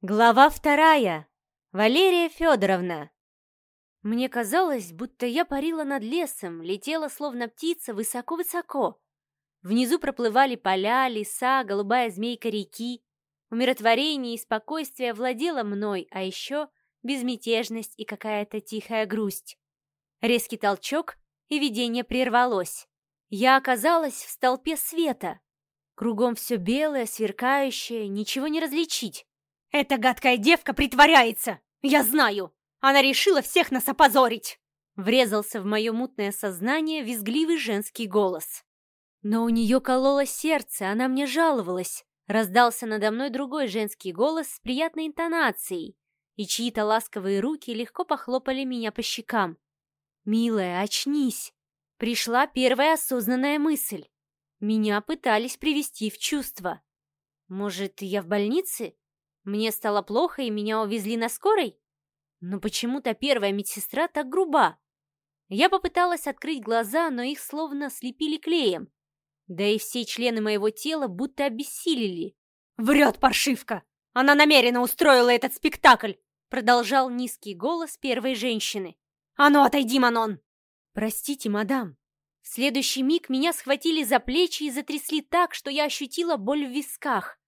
Глава вторая. Валерия Федоровна. Мне казалось, будто я парила над лесом, летела словно птица высоко-высоко. Внизу проплывали поля, леса, голубая змейка реки. Умиротворение и спокойствие владело мной, а еще безмятежность и какая-то тихая грусть. Резкий толчок, и видение прервалось. Я оказалась в столпе света. Кругом все белое, сверкающее, ничего не различить. «Эта гадкая девка притворяется! Я знаю! Она решила всех нас опозорить!» Врезался в мое мутное сознание визгливый женский голос. Но у нее кололо сердце, она мне жаловалась. Раздался надо мной другой женский голос с приятной интонацией, и чьи-то ласковые руки легко похлопали меня по щекам. «Милая, очнись!» Пришла первая осознанная мысль. Меня пытались привести в чувство. Может, я в больнице? Мне стало плохо, и меня увезли на скорой? Но почему-то первая медсестра так груба. Я попыталась открыть глаза, но их словно слепили клеем. Да и все члены моего тела будто обессилели. «Врет паршивка! Она намеренно устроила этот спектакль!» Продолжал низкий голос первой женщины. «А ну, отойди, Манон!» «Простите, мадам». В следующий миг меня схватили за плечи и затрясли так, что я ощутила боль в висках.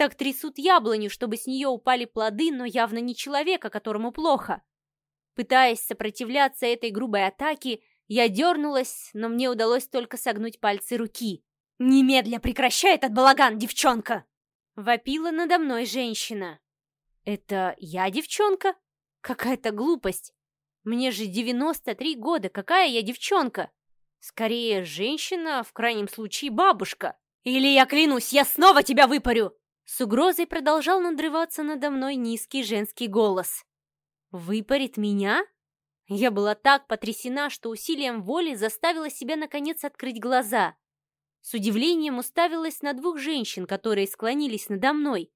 Так трясут яблоню, чтобы с нее упали плоды, но явно не человека, которому плохо. Пытаясь сопротивляться этой грубой атаке, я дернулась, но мне удалось только согнуть пальцы руки. «Немедля прекращай этот балаган, девчонка!» Вопила надо мной женщина. «Это я девчонка? Какая-то глупость! Мне же 93 года, какая я девчонка? Скорее, женщина, в крайнем случае, бабушка!» «Или я клянусь, я снова тебя выпарю!» С угрозой продолжал надрываться надо мной низкий женский голос. «Выпарит меня?» Я была так потрясена, что усилием воли заставила себя наконец открыть глаза. С удивлением уставилась на двух женщин, которые склонились надо мной.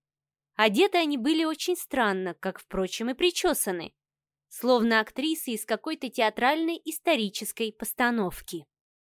Одеты они были очень странно, как, впрочем, и причесаны. Словно актрисы из какой-то театральной исторической постановки.